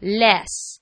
less.